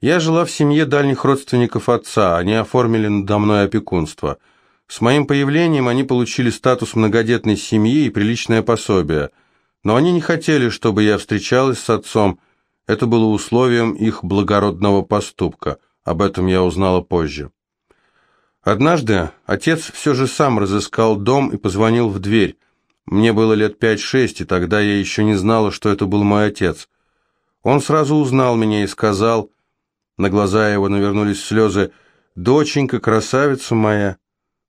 Я жила в семье дальних родственников отца, они оформили надо мной опекунство. С моим появлением они получили статус многодетной семьи и приличное пособие. Но они не хотели, чтобы я встречалась с отцом. Это было условием их благородного поступка. Об этом я узнала позже. Однажды отец все же сам разыскал дом и позвонил в дверь. Мне было лет пять-шесть, и тогда я еще не знала, что это был мой отец. Он сразу узнал меня и сказал, на глаза его навернулись слезы, «Доченька, красавица моя!»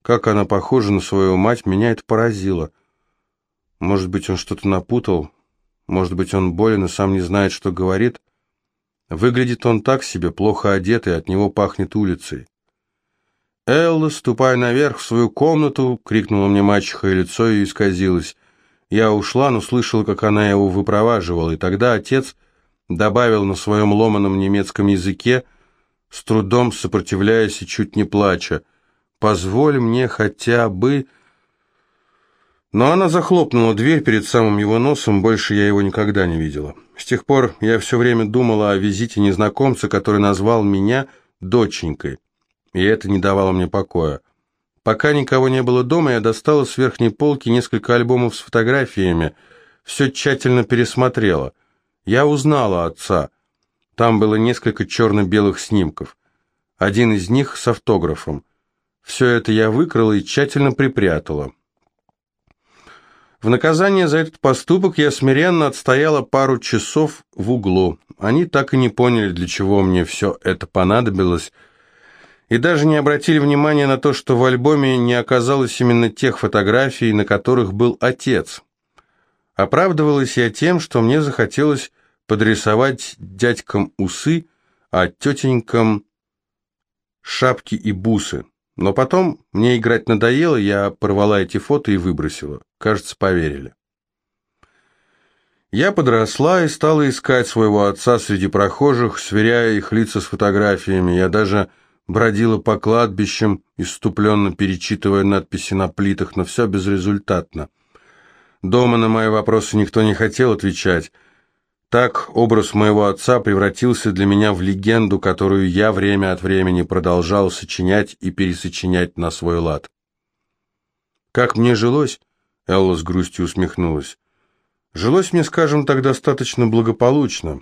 Как она похожа на свою мать, меня это поразило. Может быть, он что-то напутал, может быть, он болен и сам не знает, что говорит. Выглядит он так себе, плохо одетый, от него пахнет улицей. «Элла, ступай наверх в свою комнату!» — крикнула мне мачеха, и лицо ее исказилось. Я ушла, но слышала, как она его выпроваживала, и тогда отец добавил на своем ломаном немецком языке, с трудом сопротивляясь и чуть не плача, «Позволь мне хотя бы...» Но она захлопнула дверь перед самым его носом, больше я его никогда не видела. С тех пор я все время думала о визите незнакомца, который назвал меня доченькой и это не давало мне покоя. Пока никого не было дома, я достала с верхней полки несколько альбомов с фотографиями, все тщательно пересмотрела. Я узнала отца. Там было несколько черно-белых снимков. Один из них с автографом. Все это я выкрала и тщательно припрятала. В наказание за этот поступок я смиренно отстояла пару часов в углу. Они так и не поняли, для чего мне все это понадобилось, и даже не обратили внимания на то, что в альбоме не оказалось именно тех фотографий, на которых был отец. Оправдывалась я тем, что мне захотелось подрисовать дядькам усы, а тетенькам шапки и бусы. Но потом мне играть надоело, я порвала эти фото и выбросила. Кажется, поверили. Я подросла и стала искать своего отца среди прохожих, сверяя их лица с фотографиями. Я даже бродила по кладбищам, иступленно перечитывая надписи на плитах, но все безрезультатно. Дома на мои вопросы никто не хотел отвечать. Так образ моего отца превратился для меня в легенду, которую я время от времени продолжал сочинять и пересочинять на свой лад. «Как мне жилось?» — Элла с грустью усмехнулась. «Жилось мне, скажем так, достаточно благополучно.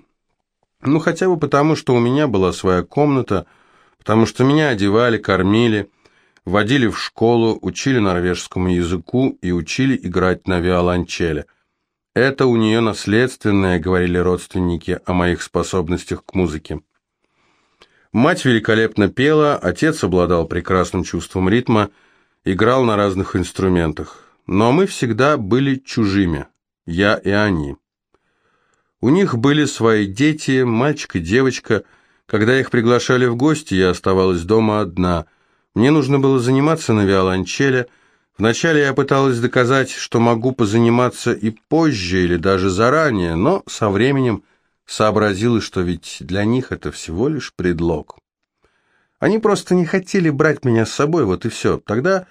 Ну, хотя бы потому, что у меня была своя комната — потому что меня одевали, кормили, водили в школу, учили норвежскому языку и учили играть на виолончели. Это у нее наследственное, говорили родственники о моих способностях к музыке. Мать великолепно пела, отец обладал прекрасным чувством ритма, играл на разных инструментах. Но мы всегда были чужими, я и они. У них были свои дети, мальчик и девочка – когда их приглашали в гости, я оставалась дома одна. Мне нужно было заниматься на виолончели. Вначале я пыталась доказать, что могу позаниматься и позже, или даже заранее, но со временем сообразила, что ведь для них это всего лишь предлог. Они просто не хотели брать меня с собой, вот и все. Тогда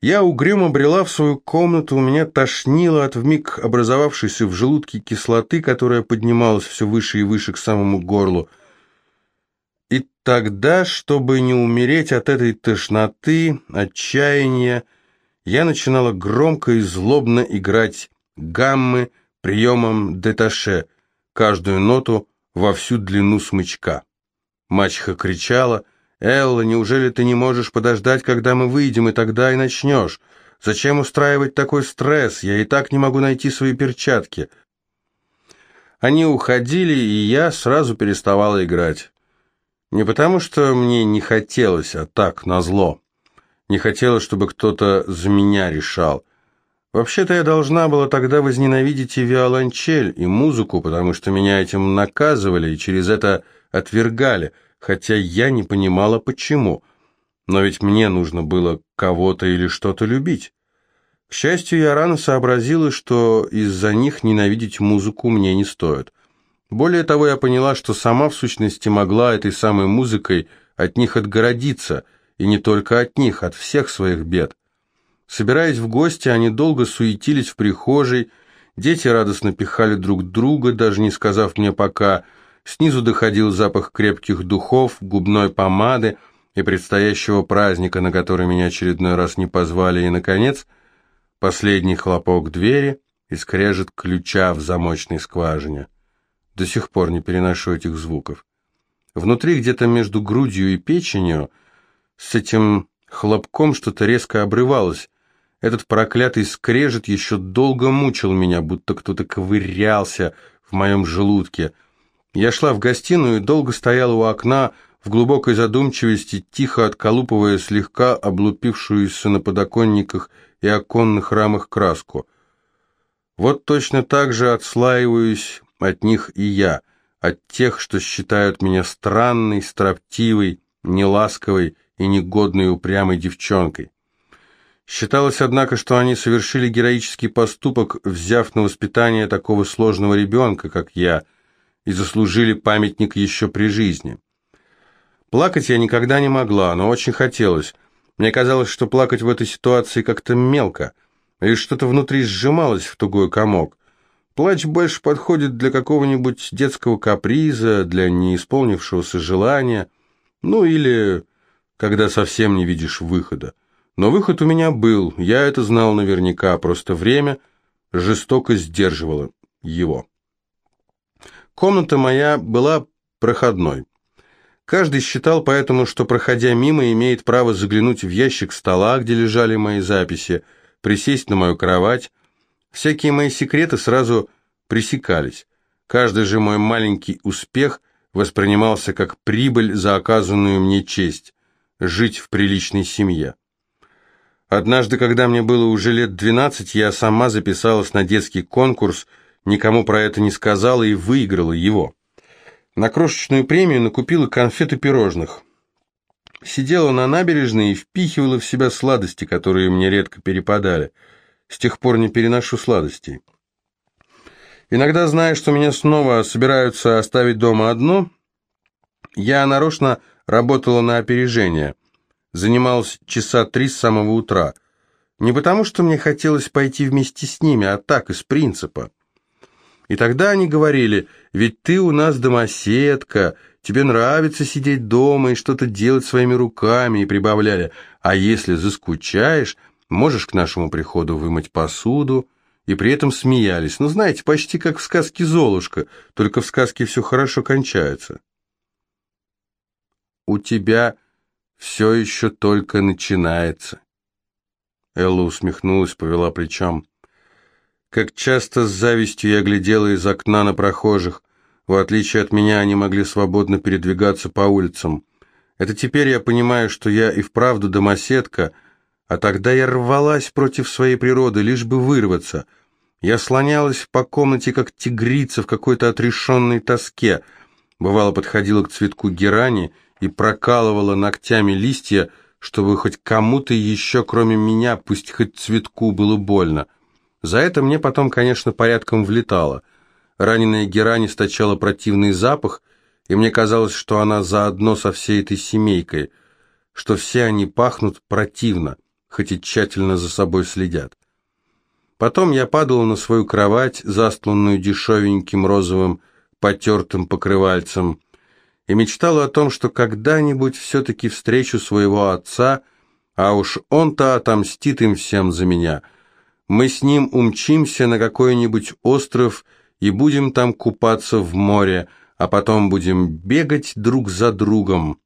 я угрюмо брела в свою комнату, у меня тошнило от вмиг образовавшейся в желудке кислоты, которая поднималась все выше и выше к самому горлу. И тогда, чтобы не умереть от этой тошноты, отчаяния, я начинала громко и злобно играть гаммы приемом деташе, каждую ноту во всю длину смычка. Мачеха кричала, «Элла, неужели ты не можешь подождать, когда мы выйдем, и тогда и начнешь? Зачем устраивать такой стресс? Я и так не могу найти свои перчатки». Они уходили, и я сразу переставала играть. Не потому, что мне не хотелось, а так, назло. Не хотелось, чтобы кто-то за меня решал. Вообще-то я должна была тогда возненавидеть и виолончель, и музыку, потому что меня этим наказывали и через это отвергали, хотя я не понимала, почему. Но ведь мне нужно было кого-то или что-то любить. К счастью, я рано сообразила, что из-за них ненавидеть музыку мне не стоит. Более того, я поняла, что сама в сущности могла этой самой музыкой от них отгородиться, и не только от них, от всех своих бед. Собираясь в гости, они долго суетились в прихожей, дети радостно пихали друг друга, даже не сказав мне пока. Снизу доходил запах крепких духов, губной помады и предстоящего праздника, на который меня очередной раз не позвали, и, наконец, последний хлопок двери и скрежет ключа в замочной скважине. До сих пор не переношу этих звуков. Внутри, где-то между грудью и печенью, с этим хлопком что-то резко обрывалось. Этот проклятый скрежет еще долго мучил меня, будто кто-то ковырялся в моем желудке. Я шла в гостиную и долго стояла у окна, в глубокой задумчивости, тихо отколупывая слегка облупившуюся на подоконниках и оконных рамах краску. Вот точно так же отслаиваюсь от них и я, от тех, что считают меня странной, строптивой, неласковой и негодной упрямой девчонкой. Считалось, однако, что они совершили героический поступок, взяв на воспитание такого сложного ребенка, как я, и заслужили памятник еще при жизни. Плакать я никогда не могла, но очень хотелось. Мне казалось, что плакать в этой ситуации как-то мелко, и что-то внутри сжималось в тугой комок. Плач больше подходит для какого-нибудь детского каприза, для неисполнившегося желания, ну или когда совсем не видишь выхода. Но выход у меня был, я это знал наверняка, просто время жестоко сдерживало его. Комната моя была проходной. Каждый считал поэтому, что, проходя мимо, имеет право заглянуть в ящик стола, где лежали мои записи, присесть на мою кровать. Всякие мои секреты сразу пресекались. Каждый же мой маленький успех воспринимался как прибыль за оказанную мне честь – жить в приличной семье. Однажды, когда мне было уже лет 12, я сама записалась на детский конкурс, никому про это не сказала и выиграла его. На крошечную премию накупила конфет и пирожных. Сидела на набережной и впихивала в себя сладости, которые мне редко перепадали. С тех пор не переношу сладостей. Иногда, зная, что меня снова собираются оставить дома одну, я нарочно работала на опережение – занималась часа три с самого утра. Не потому, что мне хотелось пойти вместе с ними, а так, из принципа. И тогда они говорили, ведь ты у нас домоседка, тебе нравится сидеть дома и что-то делать своими руками, и прибавляли, а если заскучаешь, можешь к нашему приходу вымыть посуду, и при этом смеялись. Ну, знаете, почти как в сказке «Золушка», только в сказке все хорошо кончается. «У тебя все еще только начинается. Элла усмехнулась, повела плечом. Как часто с завистью я глядела из окна на прохожих. В отличие от меня, они могли свободно передвигаться по улицам. Это теперь я понимаю, что я и вправду домоседка, а тогда я рвалась против своей природы, лишь бы вырваться. Я слонялась по комнате, как тигрица в какой-то отрешенной тоске. Бывало, подходила к цветку герани и прокалывала ногтями листья, чтобы хоть кому-то еще, кроме меня, пусть хоть цветку было больно. За это мне потом, конечно, порядком влетало. Раненая герань источала противный запах, и мне казалось, что она заодно со всей этой семейкой, что все они пахнут противно, хоть и тщательно за собой следят. Потом я падала на свою кровать, застланную дешевеньким розовым потертым покрывальцем, и мечтала о том, что когда-нибудь все-таки встречу своего отца, а уж он-то отомстит им всем за меня. Мы с ним умчимся на какой-нибудь остров и будем там купаться в море, а потом будем бегать друг за другом.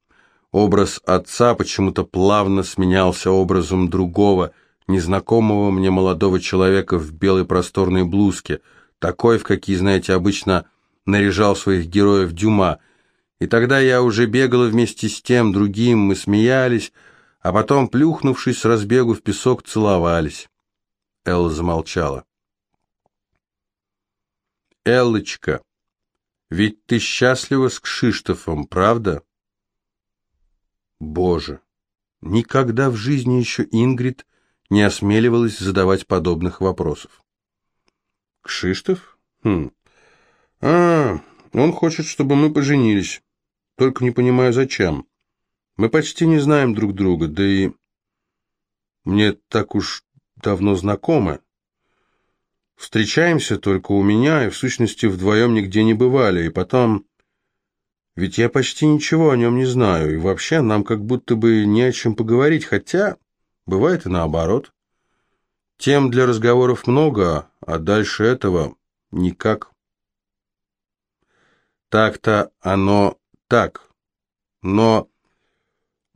Образ отца почему-то плавно сменялся образом другого, незнакомого мне молодого человека в белой просторной блузке, такой, в какие, знаете, обычно наряжал своих героев Дюма – и тогда я уже бегала вместе с тем другим, мы смеялись, а потом, плюхнувшись с разбегу в песок, целовались. Элла замолчала. «Эллочка, ведь ты счастлива с Кшиштофом, правда?» «Боже, никогда в жизни еще Ингрид не осмеливалась задавать подобных вопросов». «Кшиштоф? Хм. А, он хочет, чтобы мы поженились. Только не понимаю, зачем. Мы почти не знаем друг друга, да и мне так уж давно знакомы. Встречаемся только у меня, и в сущности вдвоем нигде не бывали, и потом... Ведь я почти ничего о нем не знаю, и вообще нам как будто бы не о чем поговорить, хотя бывает и наоборот. Тем для разговоров много, а дальше этого никак. Так-то оно так, но...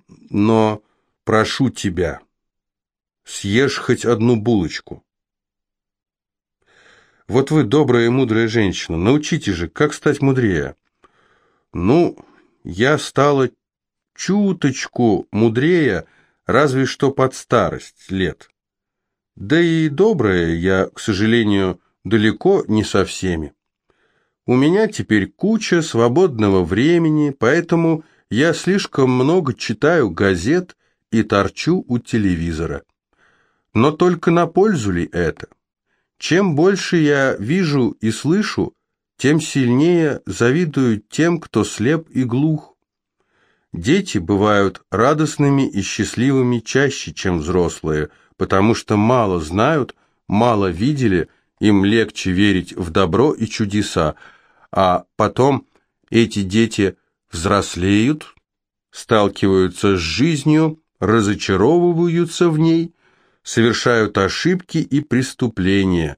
но прошу тебя, съешь хоть одну булочку. Вот вы добрая и мудрая женщина, научите же, как стать мудрее. Ну, я стала чуточку мудрее, разве что под старость лет. Да и добрая я, к сожалению, далеко не со всеми. У меня теперь куча свободного времени, поэтому я слишком много читаю газет и торчу у телевизора. Но только на пользу ли это? Чем больше я вижу и слышу, тем сильнее завидую тем, кто слеп и глух. Дети бывают радостными и счастливыми чаще, чем взрослые, потому что мало знают, мало видели, им легче верить в добро и чудеса, а потом эти дети взрослеют, сталкиваются с жизнью, разочаровываются в ней совершают ошибки и преступления,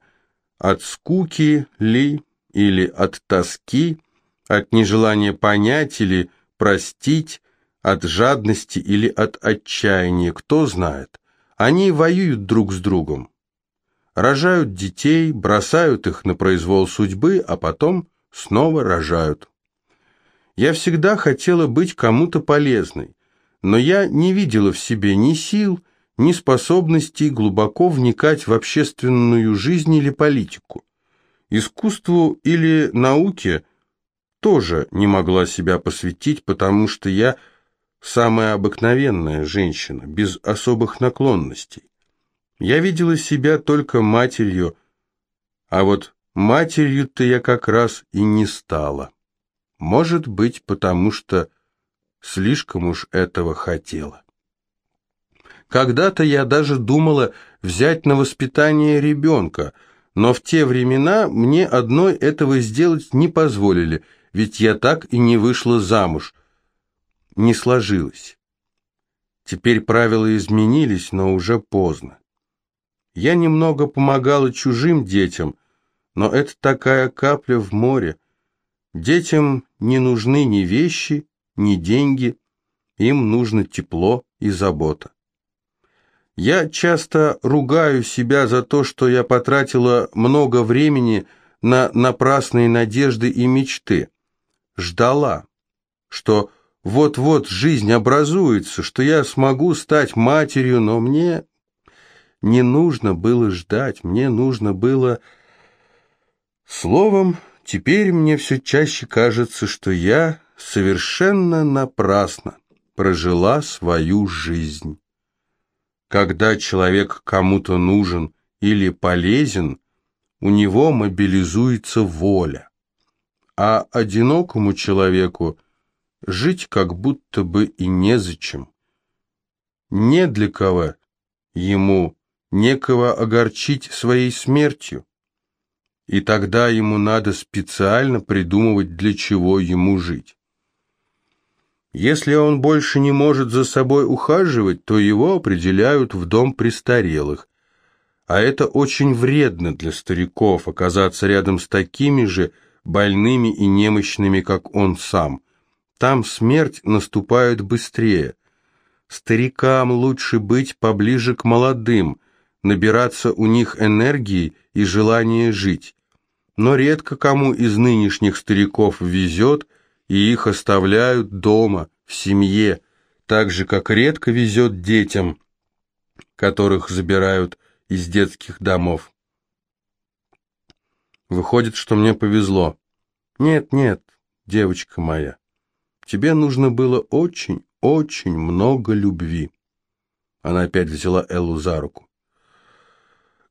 от скуки ли или от тоски, от нежелания понять или простить, от жадности или от отчаяния, кто знает. Они воюют друг с другом, рожают детей, бросают их на произвол судьбы, а потом снова рожают. Я всегда хотела быть кому-то полезной, но я не видела в себе ни сил, ни способностей глубоко вникать в общественную жизнь или политику. Искусству или науке тоже не могла себя посвятить, потому что я самая обыкновенная женщина, без особых наклонностей. Я видела себя только матерью, а вот матерью-то я как раз и не стала. Может быть, потому что слишком уж этого хотела. Когда-то я даже думала взять на воспитание ребенка, но в те времена мне одной этого сделать не позволили, ведь я так и не вышла замуж. Не сложилось. Теперь правила изменились, но уже поздно. Я немного помогала чужим детям, но это такая капля в море. Детям не нужны ни вещи, ни деньги, им нужно тепло и забота. Я часто ругаю себя за то, что я потратила много времени на напрасные надежды и мечты. Ждала, что вот-вот жизнь образуется, что я смогу стать матерью, но мне не нужно было ждать, мне нужно было... Словом, теперь мне все чаще кажется, что я совершенно напрасно прожила свою жизнь. Когда человек кому-то нужен или полезен, у него мобилизуется воля. А одинокому человеку жить как будто бы и незачем. Не для кого ему некого огорчить своей смертью. И тогда ему надо специально придумывать, для чего ему жить. Если он больше не может за собой ухаживать, то его определяют в дом престарелых. А это очень вредно для стариков, оказаться рядом с такими же больными и немощными, как он сам. Там смерть наступает быстрее. Старикам лучше быть поближе к молодым, набираться у них энергии и желания жить. Но редко кому из нынешних стариков везет – и их оставляют дома, в семье, так же, как редко везет детям, которых забирают из детских домов. Выходит, что мне повезло. Нет, нет, девочка моя, тебе нужно было очень, очень много любви. Она опять взяла Эллу за руку.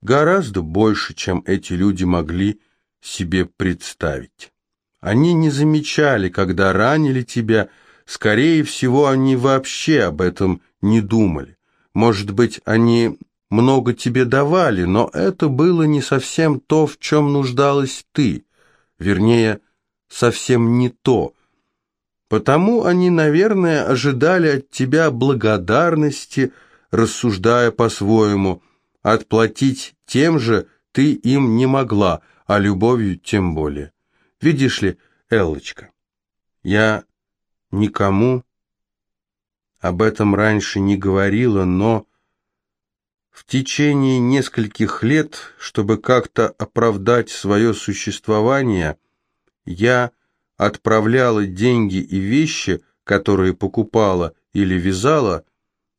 Гораздо больше, чем эти люди могли себе представить. Они не замечали, когда ранили тебя, скорее всего, они вообще об этом не думали. Может быть, они много тебе давали, но это было не совсем то, в чем нуждалась ты. Вернее, совсем не то. Потому они, наверное, ожидали от тебя благодарности, рассуждая по-своему. Отплатить тем же ты им не могла, а любовью тем более. Видишь ли, Эллочка, я никому об этом раньше не говорила, но в течение нескольких лет, чтобы как-то оправдать свое существование, я отправляла деньги и вещи, которые покупала или вязала,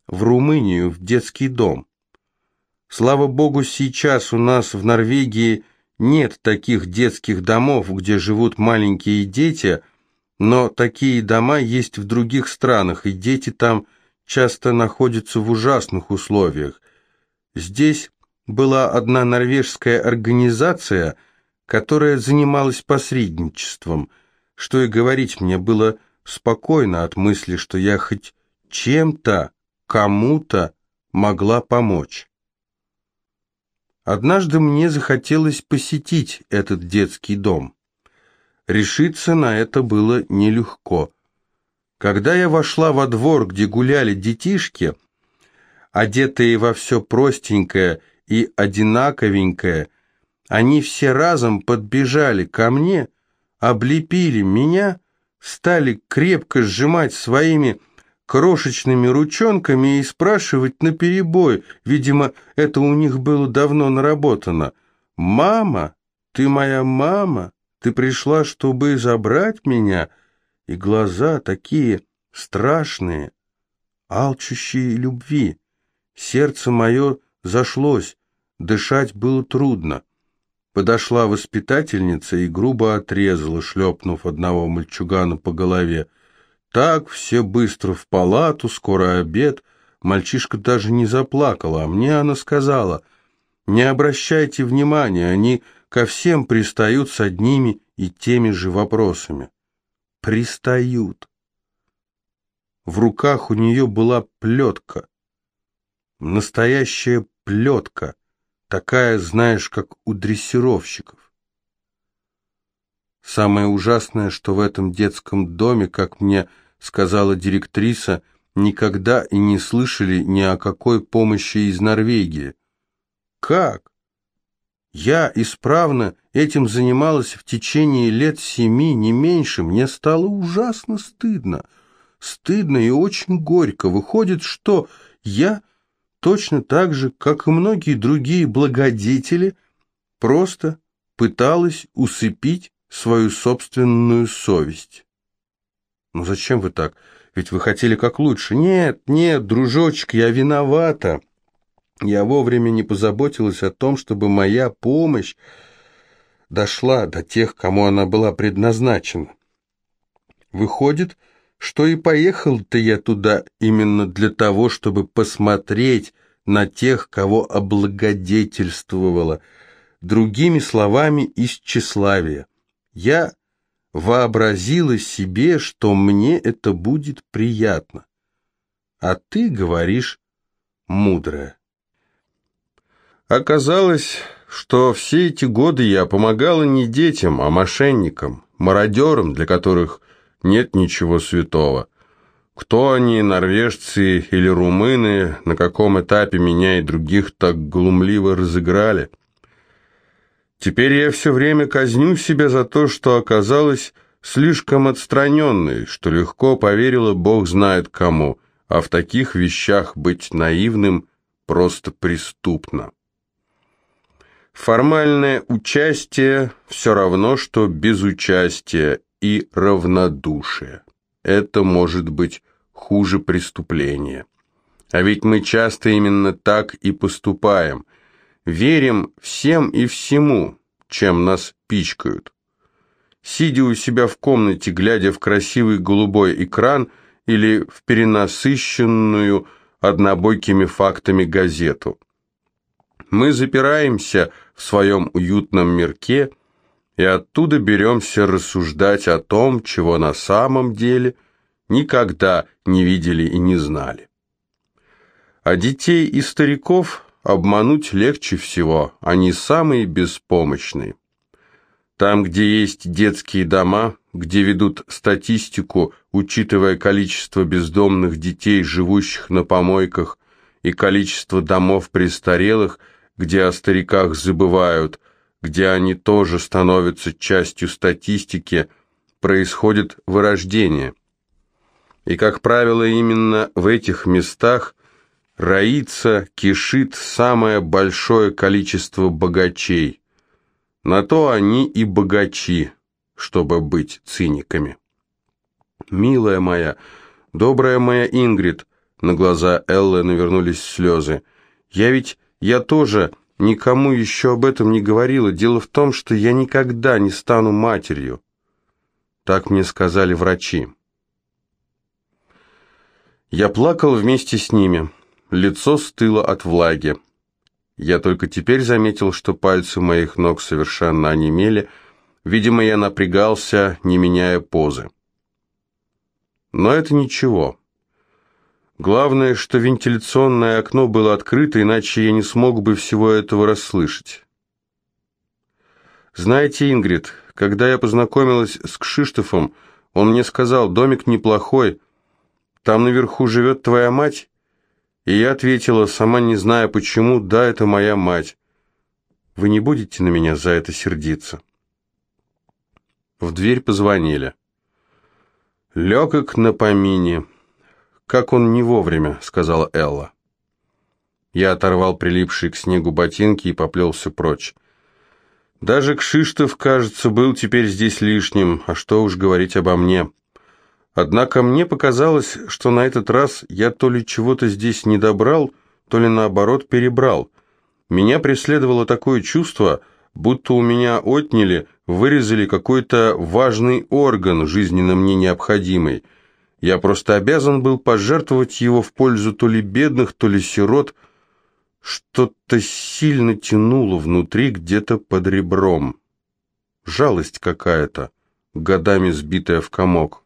в Румынию, в детский дом. Слава богу, сейчас у нас в Норвегии нет таких детских домов, где живут маленькие дети, но такие дома есть в других странах, и дети там часто находятся в ужасных условиях. Здесь была одна норвежская организация, которая занималась посредничеством. Что и говорить, мне было спокойно от мысли, что я хоть чем-то, кому-то могла помочь. Однажды мне захотелось посетить этот детский дом. Решиться на это было нелегко. Когда я вошла во двор, где гуляли детишки, одетые во все простенькое и одинаковенькое, они все разом подбежали ко мне, облепили меня, стали крепко сжимать своими крошечными ручонками и спрашивать наперебой, видимо, это у них было давно наработано. «Мама, ты моя мама, ты пришла, чтобы забрать меня?» И глаза такие страшные, алчущие любви. Сердце мое зашлось, дышать было трудно. Подошла воспитательница и грубо отрезала, шлепнув одного мальчугана по голове. Так все быстро в палату, скоро обед. Мальчишка даже не заплакал, а мне она сказала, «Не обращайте внимания, они ко всем пристают с одними и теми же вопросами». Пристают. В руках у нее была плетка. Настоящая плетка. Такая, знаешь, как у дрессировщиков. Самое ужасное, что в этом детском доме, как мне сказала директриса, никогда и не слышали ни о какой помощи из Норвегии. Как? Я исправно этим занималась в течение лет семи, не меньше. Мне стало ужасно стыдно. Стыдно и очень горько. Выходит, что я точно так же, как и многие другие благодетели, просто пыталась усыпить свою собственную совесть. «Ну зачем вы так? Ведь вы хотели как лучше». «Нет, нет, дружочек, я виновата. Я вовремя не позаботилась о том, чтобы моя помощь дошла до тех, кому она была предназначена. Выходит, что и поехал-то я туда именно для того, чтобы посмотреть на тех, кого облагодетельствовала, другими словами, из тщеславия. Я вообразила себе, что мне это будет приятно. А ты говоришь мудрая. Оказалось, что все эти годы я помогала не детям, а мошенникам, мародерам, для которых нет ничего святого. Кто они, норвежцы или румыны, на каком этапе меня и других так глумливо разыграли – Теперь я все время казню себя за то, что оказалась слишком отстраненной, что легко поверила Бог знает кому, а в таких вещах быть наивным просто преступно. Формальное участие все равно, что безучастие и равнодушие. Это может быть хуже преступления. А ведь мы часто именно так и поступаем – верим всем и всему, чем нас пичкают. Сидя у себя в комнате, глядя в красивый голубой экран или в перенасыщенную однобойкими фактами газету. Мы запираемся в своем уютном мирке и оттуда беремся рассуждать о том, чего на самом деле никогда не видели и не знали. А детей и стариков Обмануть легче всего, они самые беспомощные. Там, где есть детские дома, где ведут статистику, учитывая количество бездомных детей, живущих на помойках, и количество домов престарелых, где о стариках забывают, где они тоже становятся частью статистики, происходит вырождение. И, как правило, именно в этих местах роится, кишит самое большое количество богачей. На то они и богачи, чтобы быть циниками. «Милая моя, добрая моя Ингрид», на глаза Эллы навернулись слезы, «я ведь, я тоже никому еще об этом не говорила. Дело в том, что я никогда не стану матерью». Так мне сказали врачи. Я плакал вместе с ними. Лицо стыло от влаги. Я только теперь заметил, что пальцы моих ног совершенно онемели. Видимо, я напрягался, не меняя позы. Но это ничего. Главное, что вентиляционное окно было открыто, иначе я не смог бы всего этого расслышать. Знаете, Ингрид, когда я познакомилась с Кшиштофом, он мне сказал, домик неплохой, там наверху живет твоя мать, и я ответила, сама не зная почему, да, это моя мать. Вы не будете на меня за это сердиться? В дверь позвонили. Легок на помине. Как он не вовремя, сказала Элла. Я оторвал прилипшие к снегу ботинки и поплелся прочь. Даже Кшиштов, кажется, был теперь здесь лишним, а что уж говорить обо мне. Однако мне показалось, что на этот раз я то ли чего-то здесь не добрал, то ли наоборот перебрал. Меня преследовало такое чувство, будто у меня отняли, вырезали какой-то важный орган, жизненно мне необходимый. Я просто обязан был пожертвовать его в пользу то ли бедных, то ли сирот. Что-то сильно тянуло внутри, где-то под ребром. Жалость какая-то, годами сбитая в комок.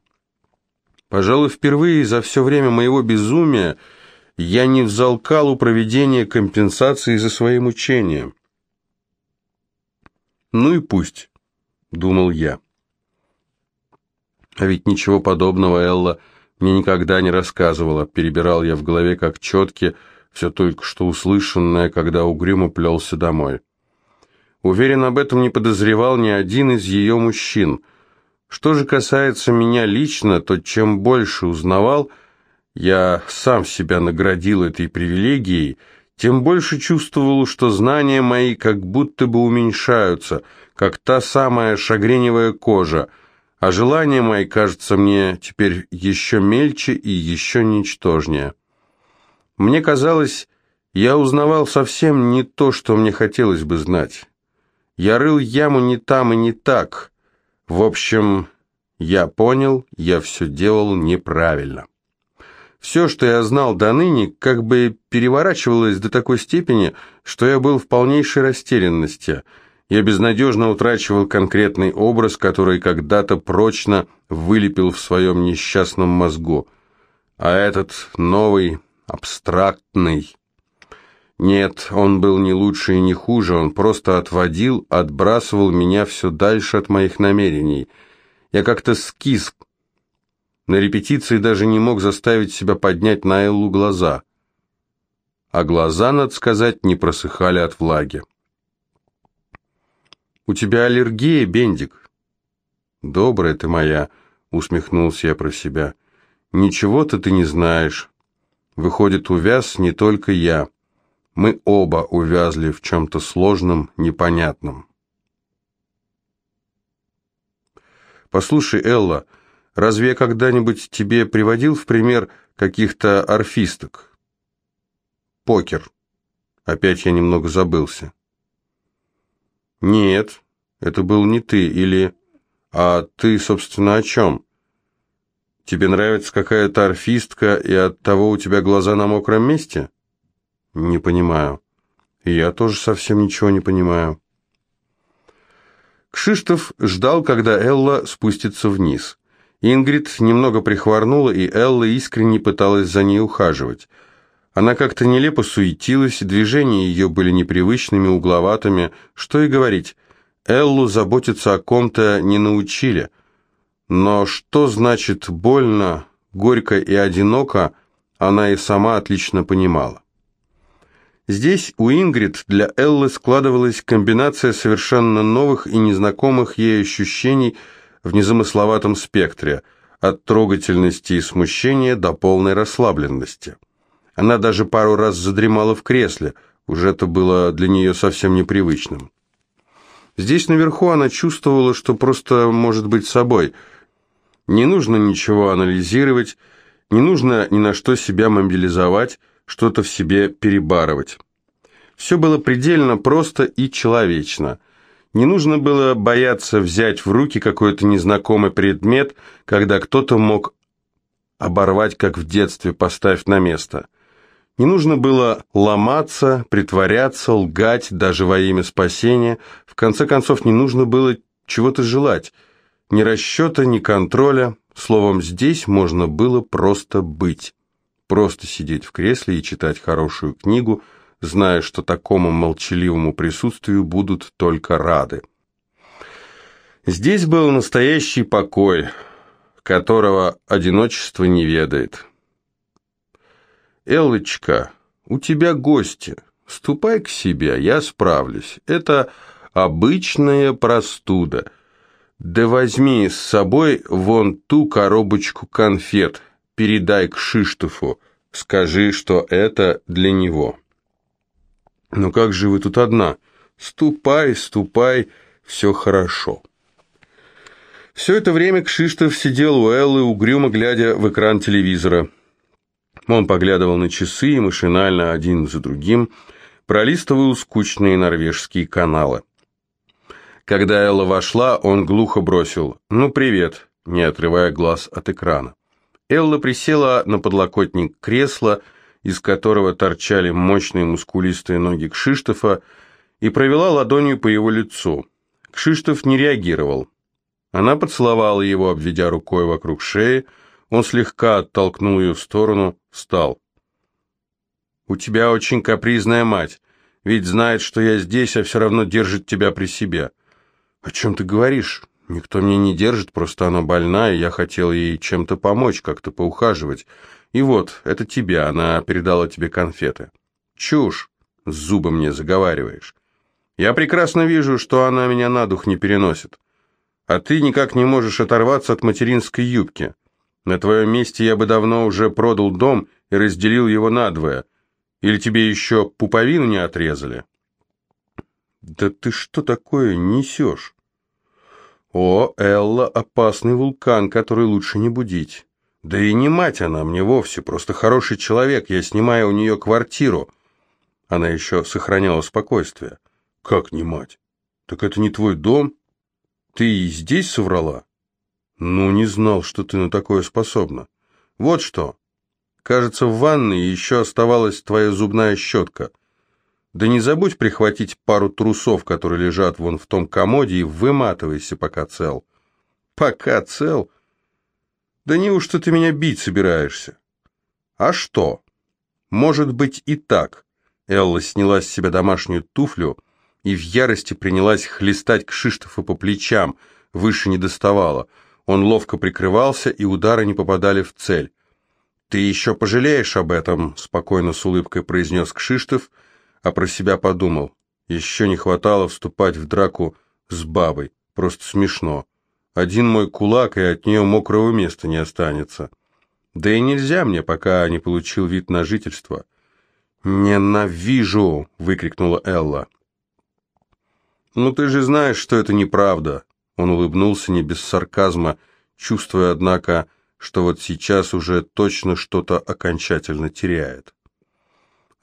Пожалуй, впервые за все время моего безумия я не взалкал у проведения компенсации за свои мучения. «Ну и пусть», — думал я. А ведь ничего подобного Элла мне никогда не рассказывала. Перебирал я в голове как четки все только что услышанное, когда угрюмо плелся домой. Уверен, об этом не подозревал ни один из ее мужчин — что же касается меня лично, то чем больше узнавал, я сам себя наградил этой привилегией, тем больше чувствовал, что знания мои как будто бы уменьшаются, как та самая шагреневая кожа, а желания мои кажутся мне теперь еще мельче и еще ничтожнее. Мне казалось, я узнавал совсем не то, что мне хотелось бы знать. Я рыл яму не там и не так — в общем, я понял, я все делал неправильно. Все, что я знал до ныне, как бы переворачивалось до такой степени, что я был в полнейшей растерянности. Я безнадежно утрачивал конкретный образ, который когда-то прочно вылепил в своем несчастном мозгу. А этот новый, абстрактный, нет, он был не лучше и не хуже, он просто отводил, отбрасывал меня все дальше от моих намерений. Я как-то скис. На репетиции даже не мог заставить себя поднять на Эллу глаза. А глаза, надо сказать, не просыхали от влаги. «У тебя аллергия, Бендик?» «Добрая ты моя», — усмехнулся я про себя. «Ничего-то ты не знаешь. Выходит, увяз не только я». Мы оба увязли в чем-то сложном, непонятном. «Послушай, Элла, разве я когда-нибудь тебе приводил в пример каких-то орфисток?» «Покер». Опять я немного забылся. «Нет, это был не ты, или... А ты, собственно, о чем? Тебе нравится какая-то орфистка, и от того у тебя глаза на мокром месте?» «Не понимаю». «Я тоже совсем ничего не понимаю». Кшиштов ждал, когда Элла спустится вниз. Ингрид немного прихворнула, и Элла искренне пыталась за ней ухаживать. Она как-то нелепо суетилась, движения ее были непривычными, угловатыми. Что и говорить, Эллу заботиться о ком-то не научили. Но что значит больно, горько и одиноко, она и сама отлично понимала. Здесь у Ингрид для Эллы складывалась комбинация совершенно новых и незнакомых ей ощущений в незамысловатом спектре, от трогательности и смущения до полной расслабленности. Она даже пару раз задремала в кресле, уже это было для нее совсем непривычным. Здесь наверху она чувствовала, что просто может быть собой. Не нужно ничего анализировать, не нужно ни на что себя мобилизовать, что-то в себе перебарывать. Все было предельно просто и человечно. Не нужно было бояться взять в руки какой-то незнакомый предмет, когда кто-то мог оборвать, как в детстве, поставив на место. Не нужно было ломаться, притворяться, лгать даже во имя спасения. В конце концов, не нужно было чего-то желать. Ни расчета, ни контроля. Словом, здесь можно было просто быть просто сидеть в кресле и читать хорошую книгу, зная, что такому молчаливому присутствию будут только рады. Здесь был настоящий покой, которого одиночество не ведает. «Эллочка, у тебя гости. Ступай к себе, я справлюсь. Это обычная простуда. Да возьми с собой вон ту коробочку конфет, передай к Шиштофу, скажи, что это для него». «Ну как же вы тут одна? Ступай, ступай, все хорошо». Все это время Кшиштов сидел у Эллы, угрюмо глядя в экран телевизора. Он поглядывал на часы и машинально один за другим пролистывал скучные норвежские каналы. Когда Элла вошла, он глухо бросил «Ну, привет», не отрывая глаз от экрана. Элла присела на подлокотник кресла, из которого торчали мощные мускулистые ноги Кшиштофа, и провела ладонью по его лицу. Кшиштоф не реагировал. Она поцеловала его, обведя рукой вокруг шеи, он слегка оттолкнул ее в сторону, встал. «У тебя очень капризная мать, ведь знает, что я здесь, а все равно держит тебя при себе». «О чем ты говоришь? Никто меня не держит, просто она больна, и я хотел ей чем-то помочь, как-то поухаживать. И вот, это тебе, она передала тебе конфеты. Чушь, с зубом мне заговариваешь. Я прекрасно вижу, что она меня на дух не переносит. А ты никак не можешь оторваться от материнской юбки. На твоем месте я бы давно уже продал дом и разделил его надвое. Или тебе еще пуповину не отрезали? Да ты что такое несешь? О, Элла, опасный вулкан, который лучше не будить. Да и не мать она мне вовсе, просто хороший человек, я снимаю у нее квартиру. Она еще сохраняла спокойствие. Как не мать? Так это не твой дом? Ты и здесь соврала? Ну, не знал, что ты на такое способна. Вот что. Кажется, в ванной еще оставалась твоя зубная щетка — да не забудь прихватить пару трусов, которые лежат вон в том комоде, и выматывайся, пока цел. Пока цел? Да неужто ты меня бить собираешься? А что? Может быть и так. Элла сняла с себя домашнюю туфлю и в ярости принялась хлестать Кшиштофа по плечам, выше не доставала. Он ловко прикрывался, и удары не попадали в цель. «Ты еще пожалеешь об этом», — спокойно с улыбкой произнес Кшиштоф, — а про себя подумал. Еще не хватало вступать в драку с бабой. Просто смешно. Один мой кулак, и от нее мокрого места не останется. Да и нельзя мне, пока не получил вид на жительство. «Ненавижу!» — выкрикнула Элла. «Ну ты же знаешь, что это неправда!» Он улыбнулся не без сарказма, чувствуя, однако, что вот сейчас уже точно что-то окончательно теряет.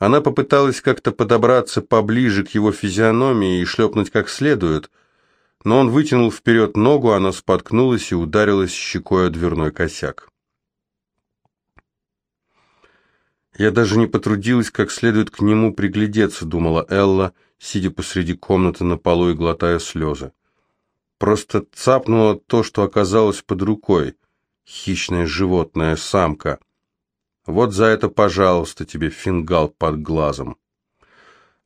Она попыталась как-то подобраться поближе к его физиономии и шлепнуть как следует, но он вытянул вперед ногу, она споткнулась и ударилась щекой о дверной косяк. «Я даже не потрудилась как следует к нему приглядеться», — думала Элла, сидя посреди комнаты на полу и глотая слезы. Просто цапнула то, что оказалось под рукой. Хищное животное, самка — вот за это, пожалуйста, тебе фингал под глазом.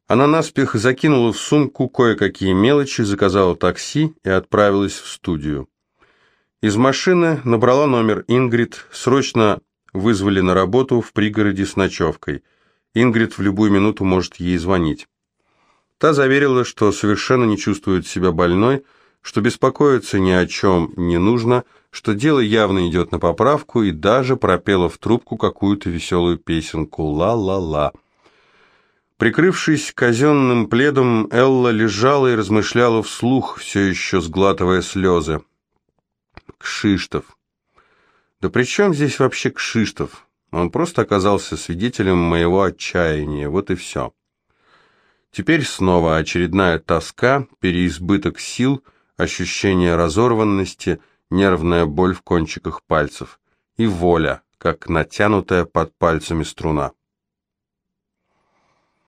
Она наспех закинула в сумку кое-какие мелочи, заказала такси и отправилась в студию. Из машины набрала номер Ингрид, срочно вызвали на работу в пригороде с ночевкой. Ингрид в любую минуту может ей звонить. Та заверила, что совершенно не чувствует себя больной, что беспокоиться ни о чем не нужно, что дело явно идет на поправку, и даже пропела в трубку какую-то веселую песенку «Ла-ла-ла». Прикрывшись казенным пледом, Элла лежала и размышляла вслух, все еще сглатывая слезы. Кшиштов. Да при чем здесь вообще Кшиштов? Он просто оказался свидетелем моего отчаяния, вот и все. Теперь снова очередная тоска, переизбыток сил, ощущение разорванности, нервная боль в кончиках пальцев и воля, как натянутая под пальцами струна.